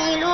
Y